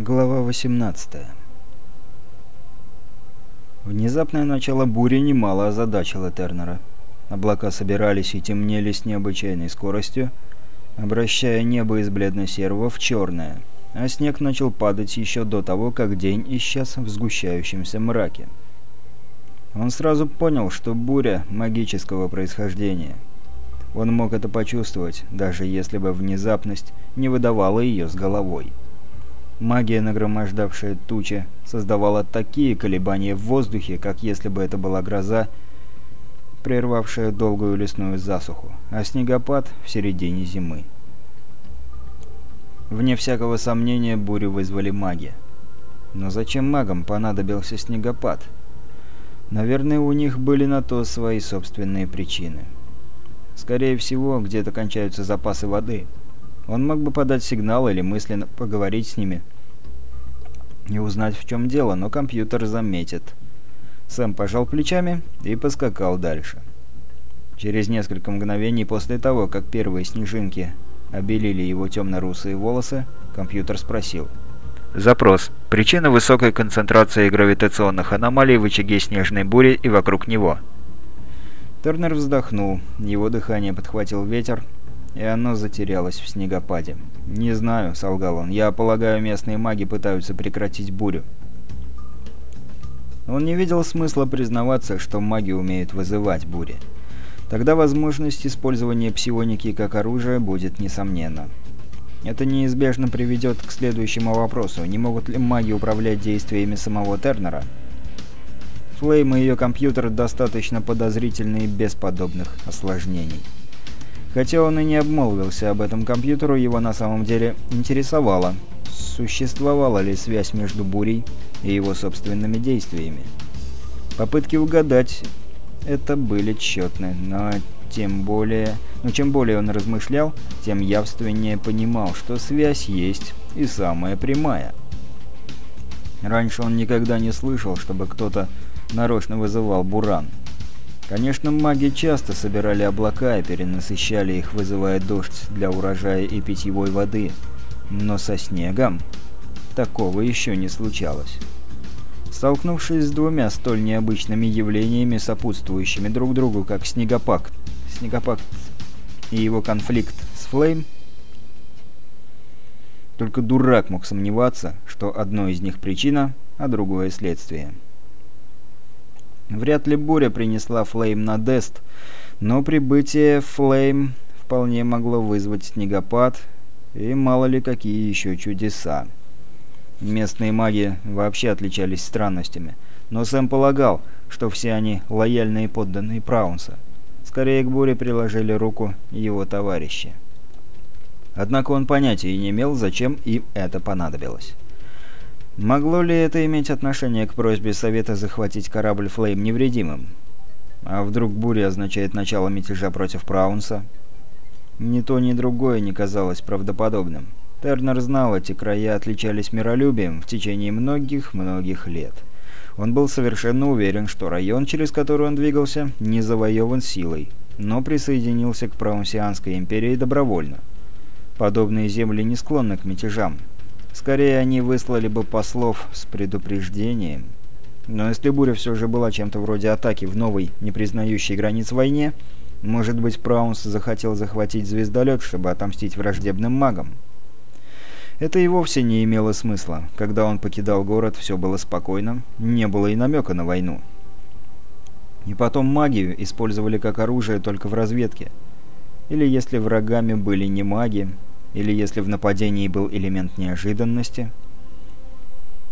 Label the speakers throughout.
Speaker 1: Глава 18 Внезапное начало бури немало озадачило Тернера. Облака собирались и темнели с необычайной скоростью, обращая небо из бледно-серого в черное, а снег начал падать еще до того, как день исчез в сгущающемся мраке. Он сразу понял, что буря магического происхождения. Он мог это почувствовать, даже если бы внезапность не выдавала ее с головой. Магия, нагромождавшая тучи, создавала такие колебания в воздухе, как если бы это была гроза, прервавшая долгую лесную засуху, а снегопад в середине зимы. Вне всякого сомнения бурю вызвали маги. Но зачем магам понадобился снегопад? Наверное, у них были на то свои собственные причины. Скорее всего, где-то кончаются запасы воды – он мог бы подать сигнал или мысленно поговорить с ними и узнать, в чем дело, но компьютер заметит. Сэм пожал плечами и поскакал дальше. Через несколько мгновений после того, как первые снежинки обелили его темно-русые волосы, компьютер спросил.
Speaker 2: Запрос. Причина высокой концентрации гравитационных аномалий в очаге снежной бури и вокруг него.
Speaker 1: Тернер вздохнул, его дыхание подхватил ветер, и оно затерялось в снегопаде. «Не знаю», — солгал он. «Я полагаю, местные маги пытаются прекратить бурю». Он не видел смысла признаваться, что маги умеют вызывать бури. Тогда возможность использования псионики как оружия будет несомненна. Это неизбежно приведет к следующему вопросу. Не могут ли маги управлять действиями самого Тернера? Флейм и ее компьютер достаточно подозрительны без подобных осложнений. Хотя он и не обмолвился об этом компьютеру, его на самом деле интересовало, существовала ли связь между бурей и его собственными действиями. Попытки угадать это были тщетны, но тем более... Но чем более он размышлял, тем явственнее понимал, что связь есть и самая прямая. Раньше он никогда не слышал, чтобы кто-то нарочно вызывал буран. Конечно, маги часто собирали облака и перенасыщали их, вызывая дождь для урожая и питьевой воды. Но со снегом такого еще не случалось. Столкнувшись с двумя столь необычными явлениями, сопутствующими друг другу, как снегопакт, снегопакт и его конфликт с Флейм, только дурак мог сомневаться, что одно из них причина, а другое следствие. Вряд ли буря принесла Флейм на Дест, но прибытие Флейм вполне могло вызвать снегопад и мало ли какие еще чудеса. Местные маги вообще отличались странностями, но Сэм полагал, что все они лояльные подданные Праунса. Скорее к буре приложили руку его товарищи. Однако он понятия не имел, зачем им это понадобилось. Могло ли это иметь отношение к просьбе Совета захватить корабль «Флейм» невредимым? А вдруг буря означает начало мятежа против Праунса? Ни то, ни другое не казалось правдоподобным. Тернер знал, эти края отличались миролюбием в течение многих-многих лет. Он был совершенно уверен, что район, через который он двигался, не завоеван силой, но присоединился к Праунсианской империи добровольно. Подобные земли не склонны к мятежам, Скорее, они выслали бы послов с предупреждением. Но если буря все же была чем-то вроде атаки в новой, не признающей границ войне, может быть, Праунс захотел захватить звездолет, чтобы отомстить враждебным магам? Это и вовсе не имело смысла. Когда он покидал город, все было спокойно, не было и намека на войну. И потом магию использовали как оружие только в разведке. Или если врагами были не маги, или если в нападении был элемент неожиданности.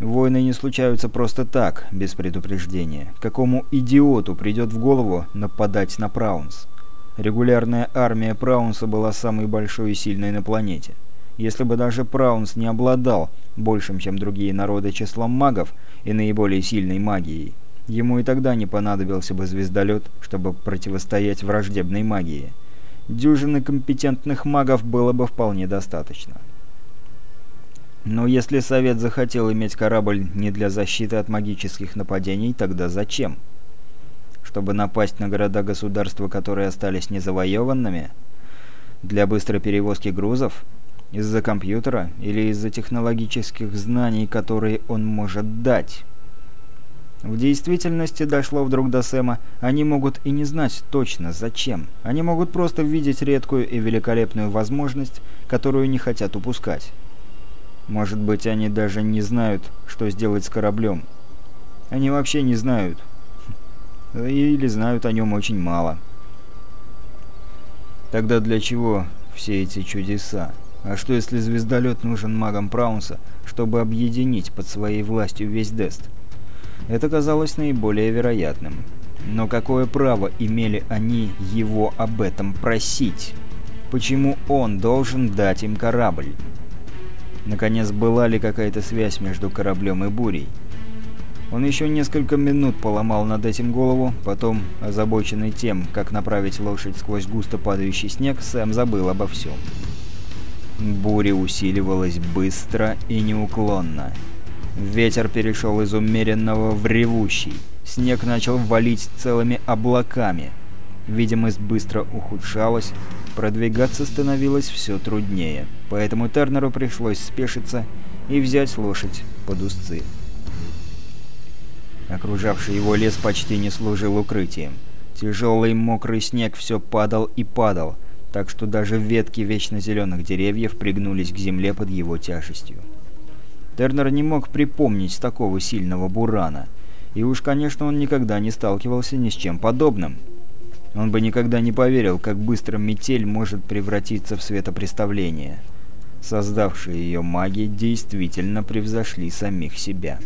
Speaker 1: Войны не случаются просто так, без предупреждения. Какому идиоту придет в голову нападать на Праунс? Регулярная армия Праунса была самой большой и сильной на планете. Если бы даже Праунс не обладал большим, чем другие народы, числом магов и наиболее сильной магией, ему и тогда не понадобился бы звездолет, чтобы противостоять враждебной магии дюжины компетентных магов было бы вполне достаточно. Но если Совет захотел иметь корабль не для защиты от магических нападений, тогда зачем? Чтобы напасть на города-государства, которые остались незавоеванными? Для быстрой перевозки грузов? Из-за компьютера или из-за технологических знаний, которые он может дать? В действительности дошло вдруг до Сэма, они могут и не знать точно зачем. Они могут просто видеть редкую и великолепную возможность, которую не хотят упускать. Может быть, они даже не знают, что сделать с кораблем. Они вообще не знают. Или знают о нем очень мало. Тогда для чего все эти чудеса? А что если звездолет нужен магам Праунса, чтобы объединить под своей властью весь Дест? Это казалось наиболее вероятным. Но какое право имели они его об этом просить? Почему он должен дать им корабль? Наконец, была ли какая-то связь между кораблем и бурей? Он еще несколько минут поломал над этим голову, потом, озабоченный тем, как направить лошадь сквозь густо падающий снег, Сэм забыл обо всем. Буря усиливалась быстро и неуклонно. Ветер перешел из умеренного в ревущий. Снег начал валить целыми облаками. Видимость быстро ухудшалась, продвигаться становилось все труднее, поэтому Тернеру пришлось спешиться и взять лошадь под узцы. Окружавший его лес почти не служил укрытием. Тяжелый мокрый снег все падал и падал, так что даже ветки вечно деревьев пригнулись к земле под его тяжестью. Тернер не мог припомнить такого сильного бурана, и уж, конечно, он никогда не сталкивался ни с чем подобным. Он бы никогда не поверил, как быстро метель может превратиться в светопреставление. Создавшие ее маги действительно превзошли самих себя.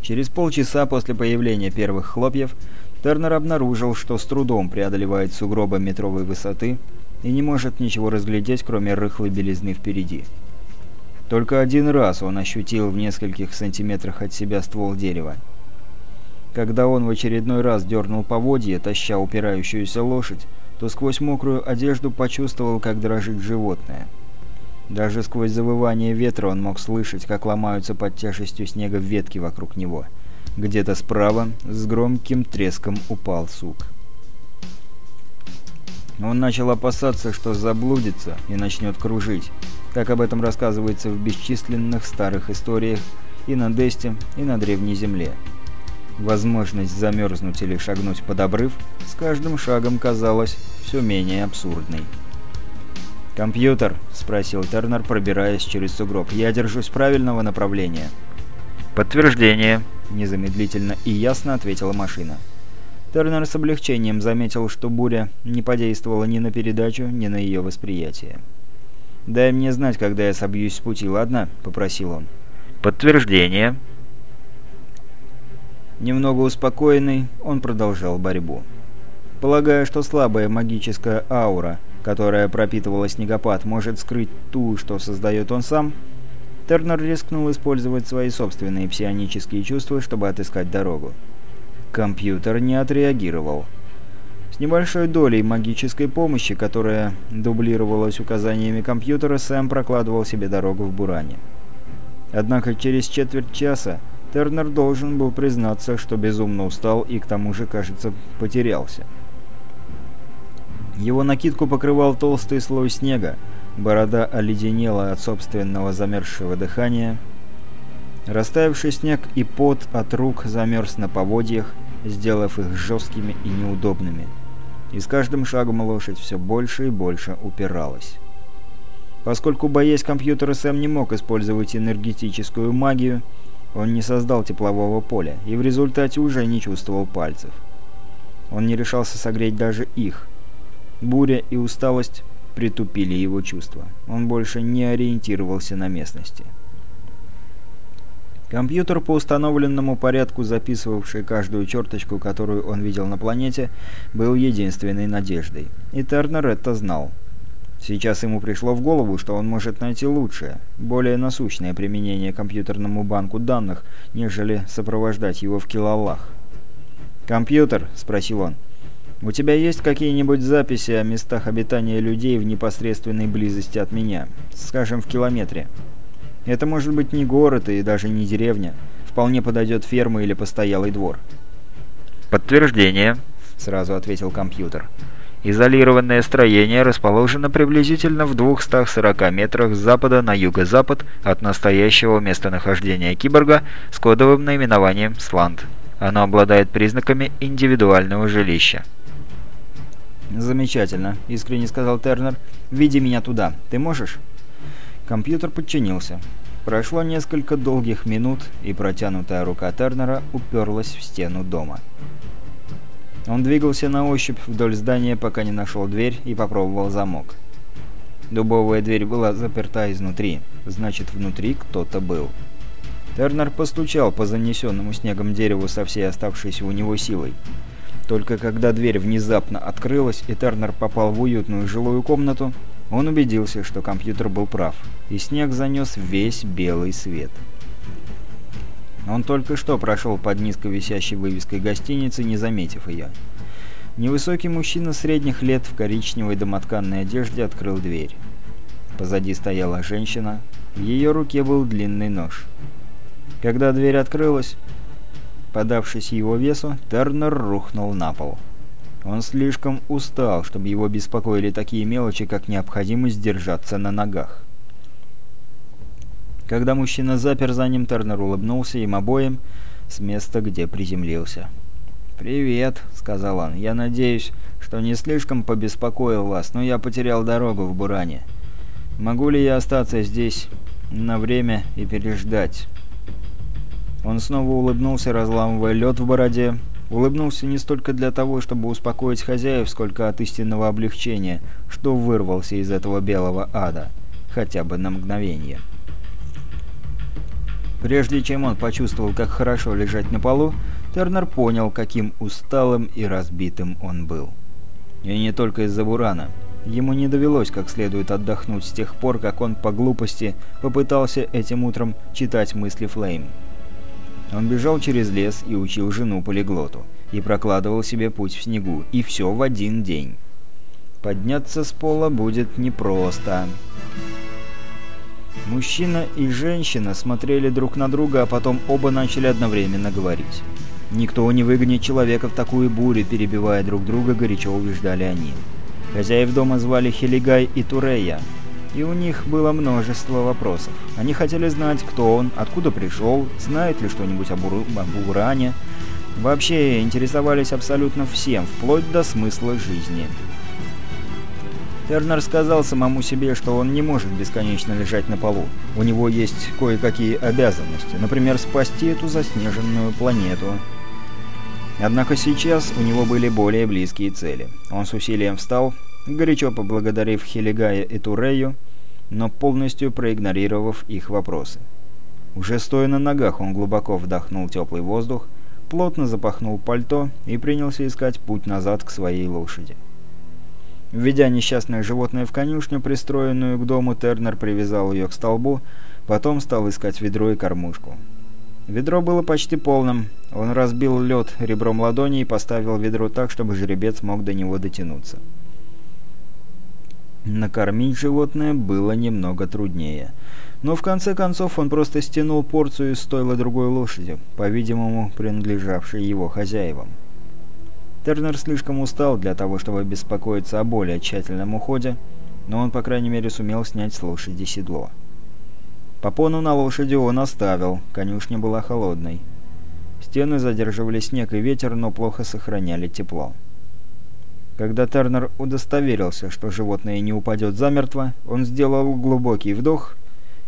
Speaker 1: Через полчаса после появления первых хлопьев Тернер обнаружил, что с трудом преодолевает сугробы метровой высоты и не может ничего разглядеть, кроме рыхлой белизны впереди. Только один раз он ощутил в нескольких сантиметрах от себя ствол дерева. Когда он в очередной раз дернул поводье, таща упирающуюся лошадь, то сквозь мокрую одежду почувствовал, как дрожит животное. Даже сквозь завывание ветра он мог слышать, как ломаются под тяжестью снега ветки вокруг него. Где-то справа с громким треском упал сук. Он начал опасаться, что заблудится и начнет кружить, как об этом рассказывается в бесчисленных старых историях и на Десте, и на Древней Земле. Возможность замерзнуть или шагнуть под обрыв с каждым шагом казалась все менее абсурдной. «Компьютер?» — спросил Тернер, пробираясь через сугроб. «Я держусь правильного направления?»
Speaker 2: «Подтверждение», —
Speaker 1: незамедлительно и ясно ответила машина. Тернер с облегчением заметил, что буря не подействовала ни на передачу, ни на ее восприятие. «Дай мне знать, когда я собьюсь с пути, ладно?» — попросил он.
Speaker 2: «Подтверждение».
Speaker 1: Немного успокоенный, он продолжал борьбу. Полагая, что слабая магическая аура — которая пропитывала снегопад, может скрыть ту, что создает он сам, Тернер рискнул использовать свои собственные псионические чувства, чтобы отыскать дорогу. Компьютер не отреагировал. Небольшой долей магической помощи, которая дублировалась указаниями компьютера, Сэм прокладывал себе дорогу в Буране. Однако через четверть часа Тернер должен был признаться, что безумно устал и к тому же, кажется, потерялся. Его накидку покрывал толстый слой снега, борода оледенела от собственного замерзшего дыхания. Растаявший снег и пот от рук замерз на поводьях, сделав их жесткими и неудобными. И с каждым шагом лошадь все больше и больше упиралась. Поскольку, боясь компьютера, Сэм не мог использовать энергетическую магию, он не создал теплового поля и в результате уже не чувствовал пальцев. Он не решался согреть даже их, Буря и усталость притупили его чувства. Он больше не ориентировался на местности. Компьютер по установленному порядку, записывавший каждую черточку, которую он видел на планете, был единственной надеждой. И Тернер это знал. Сейчас ему пришло в голову, что он может найти лучшее, более насущное применение компьютерному банку данных, нежели сопровождать его в килолах. «Компьютер?» – спросил он. У тебя есть какие-нибудь записи о местах обитания людей в непосредственной близости от меня? Скажем, в километре. Это может быть не город и даже не деревня. Вполне подойдет ферма или постоялый двор.
Speaker 2: «Подтверждение», —
Speaker 1: сразу ответил компьютер.
Speaker 2: Изолированное строение расположено приблизительно в 240 метрах с запада на юго-запад от настоящего местонахождения киборга с кодовым наименованием «Сланд». Оно обладает признаками индивидуального жилища.
Speaker 1: «Замечательно», — искренне сказал Тернер. «Веди меня туда. Ты можешь?» Компьютер подчинился. Прошло несколько долгих минут, и протянутая рука Тернера уперлась в стену дома. Он двигался на ощупь вдоль здания, пока не нашел дверь и попробовал замок. Дубовая дверь была заперта изнутри, значит, внутри кто-то был. Тернер постучал по занесенному снегом дереву со всей оставшейся у него силой. Только когда дверь внезапно открылась и Тернер попал в уютную жилую комнату, он убедился, что компьютер был прав, и снег занес весь белый свет. Он только что прошел под низко висящей вывеской гостиницы, не заметив ее. Невысокий мужчина средних лет в коричневой домотканной одежде открыл дверь. Позади стояла женщина, в ее руке был длинный нож. Когда дверь открылась, подавшись его весу, Тернер рухнул на пол. Он слишком устал, чтобы его беспокоили такие мелочи, как необходимость держаться на ногах. Когда мужчина запер за ним, Тернер улыбнулся им обоим с места, где приземлился. «Привет», — сказал он. «Я надеюсь, что не слишком побеспокоил вас, но я потерял дорогу в Буране. Могу ли я остаться здесь на время и переждать?» Он снова улыбнулся, разламывая лед в бороде. Улыбнулся не столько для того, чтобы успокоить хозяев, сколько от истинного облегчения, что вырвался из этого белого ада, хотя бы на мгновение. Прежде чем он почувствовал, как хорошо лежать на полу, Тернер понял, каким усталым и разбитым он был. И не только из-за Бурана. Ему не довелось как следует отдохнуть с тех пор, как он по глупости попытался этим утром читать мысли Флейм. Он бежал через лес и учил жену полиглоту, и прокладывал себе путь в снегу, и все в один день. Подняться с пола будет непросто. Мужчина и женщина смотрели друг на друга, а потом оба начали одновременно говорить. «Никто не выгонит человека в такую бурю», перебивая друг друга, горячо убеждали они. Хозяев дома звали Хелигай и Турея, и у них было множество вопросов. Они хотели знать, кто он, откуда пришел, знает ли что-нибудь об, Уру... об Уране. Вообще интересовались абсолютно всем, вплоть до смысла жизни. Тернер сказал самому себе, что он не может бесконечно лежать на полу. У него есть кое-какие обязанности, например, спасти эту заснеженную планету. Однако сейчас у него были более близкие цели. Он с усилием встал, горячо поблагодарив Хелигая и Турею, но полностью проигнорировав их вопросы. Уже стоя на ногах, он глубоко вдохнул теплый воздух, плотно запахнул пальто и принялся искать путь назад к своей лошади. Введя несчастное животное в конюшню, пристроенную к дому, Тернер привязал ее к столбу, потом стал искать ведро и кормушку. Ведро было почти полным. Он разбил лед ребром ладони и поставил ведро так, чтобы жеребец мог до него дотянуться. Накормить животное было немного труднее. Но в конце концов он просто стянул порцию из стойла другой лошади, по-видимому, принадлежавшей его хозяевам. Тернер слишком устал для того, чтобы беспокоиться о более тщательном уходе, но он, по крайней мере, сумел снять с лошади седло. Попону на лошади он оставил, конюшня была холодной. Стены задерживали снег и ветер, но плохо сохраняли тепло. Когда Тернер удостоверился, что животное не упадет замертво, он сделал глубокий вдох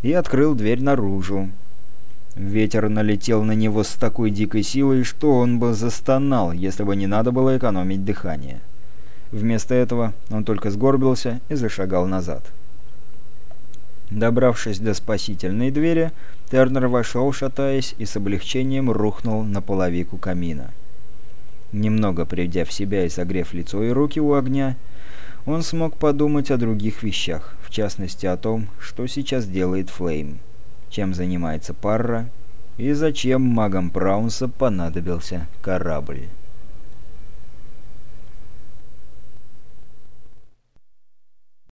Speaker 1: и открыл дверь наружу. Ветер налетел на него с такой дикой силой, что он бы застонал, если бы не надо было экономить дыхание. Вместо этого он только сгорбился и зашагал назад. Добравшись до спасительной двери, Тернер вошел, шатаясь, и с облегчением рухнул на половику камина. Немного придя в себя и согрев лицо и руки у огня, он смог подумать о других вещах, в частности о том, что сейчас делает Флейм чем занимается Парра и зачем магам Праунса понадобился корабль.